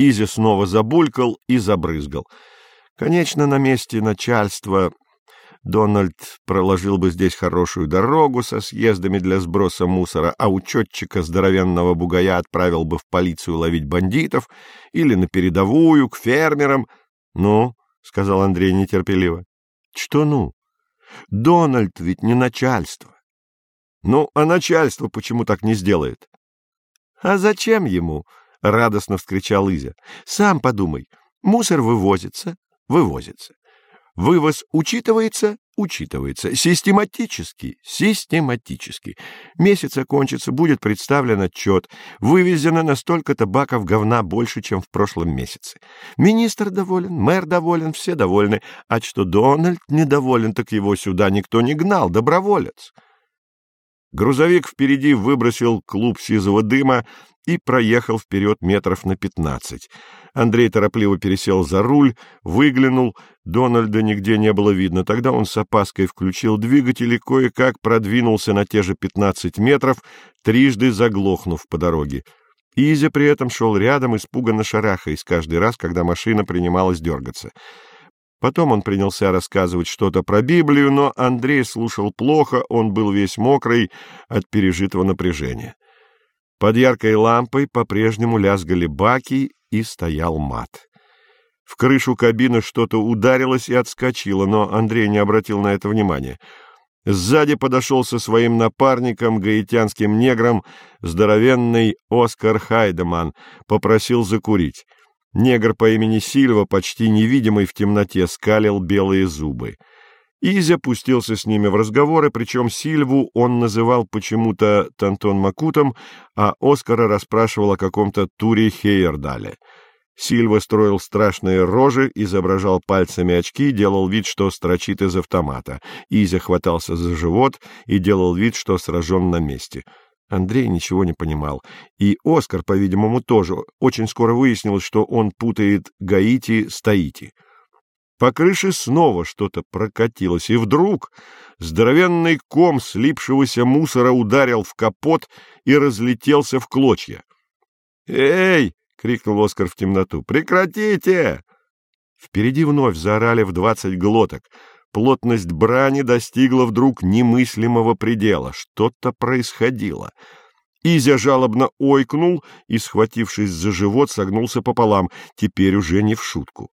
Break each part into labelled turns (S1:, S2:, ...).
S1: Изи снова забулькал и забрызгал. Конечно, на месте начальства Дональд проложил бы здесь хорошую дорогу со съездами для сброса мусора, а учетчика здоровенного бугая отправил бы в полицию ловить бандитов или на передовую, к фермерам. — Ну, — сказал Андрей нетерпеливо. — Что ну? Дональд ведь не начальство. — Ну, а начальство почему так не сделает? — А зачем ему? — радостно вскричал Изя. — Сам подумай. Мусор вывозится, вывозится. Вывоз учитывается? Учитывается. Систематически? Систематически. Месяц окончится, будет представлен отчет. Вывезено на столько-то баков говна больше, чем в прошлом месяце. Министр доволен, мэр доволен, все довольны. А что Дональд недоволен, так его сюда никто не гнал, доброволец. Грузовик впереди выбросил клуб сизого дыма и проехал вперед метров на пятнадцать. Андрей торопливо пересел за руль, выглянул, Дональда нигде не было видно. Тогда он с опаской включил двигатель и кое-как продвинулся на те же пятнадцать метров, трижды заглохнув по дороге. Изя при этом шел рядом, испуганно шарахаясь каждый раз, когда машина принималась дергаться. Потом он принялся рассказывать что-то про Библию, но Андрей слушал плохо, он был весь мокрый от пережитого напряжения. Под яркой лампой по-прежнему лязгали баки и стоял мат. В крышу кабины что-то ударилось и отскочило, но Андрей не обратил на это внимания. Сзади подошел со своим напарником, гаитянским негром, здоровенный Оскар Хайдеман, попросил закурить. Негр по имени Сильва, почти невидимый в темноте, скалил белые зубы. Изя пустился с ними в разговоры, причем Сильву он называл почему-то Тантон Макутом, а Оскара расспрашивал о каком-то Туре Хейердале. Сильва строил страшные рожи, изображал пальцами очки, делал вид, что строчит из автомата. Изя хватался за живот и делал вид, что сражен на месте. Андрей ничего не понимал. И Оскар, по-видимому, тоже. Очень скоро выяснилось, что он путает Гаити с Таити. По крыше снова что-то прокатилось, и вдруг здоровенный ком слипшегося мусора ударил в капот и разлетелся в клочья. «Эй!» — крикнул Оскар в темноту. «Прекратите!» Впереди вновь заорали в двадцать глоток. Плотность брани достигла вдруг немыслимого предела. Что-то происходило. Изя жалобно ойкнул и, схватившись за живот, согнулся пополам, теперь уже не в шутку.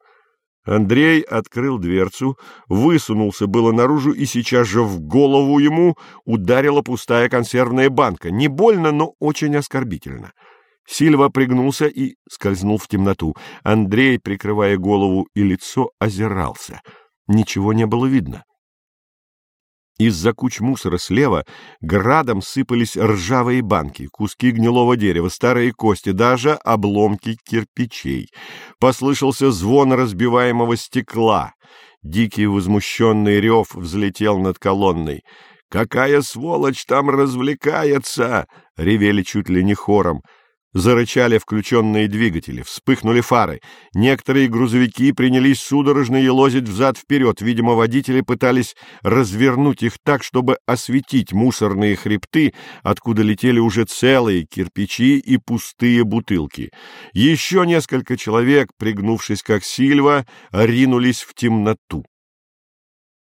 S1: Андрей открыл дверцу, высунулся было наружу, и сейчас же в голову ему ударила пустая консервная банка. Не больно, но очень оскорбительно. Сильва пригнулся и скользнул в темноту. Андрей, прикрывая голову и лицо, озирался — ничего не было видно. Из-за куч мусора слева градом сыпались ржавые банки, куски гнилого дерева, старые кости, даже обломки кирпичей. Послышался звон разбиваемого стекла. Дикий возмущенный рев взлетел над колонной. «Какая сволочь там развлекается!» — ревели чуть ли не хором. Зарычали включенные двигатели, вспыхнули фары. Некоторые грузовики принялись судорожно елозить взад-вперед. Видимо, водители пытались развернуть их так, чтобы осветить мусорные хребты, откуда летели уже целые кирпичи и пустые бутылки. Еще несколько человек, пригнувшись как Сильва, ринулись в темноту.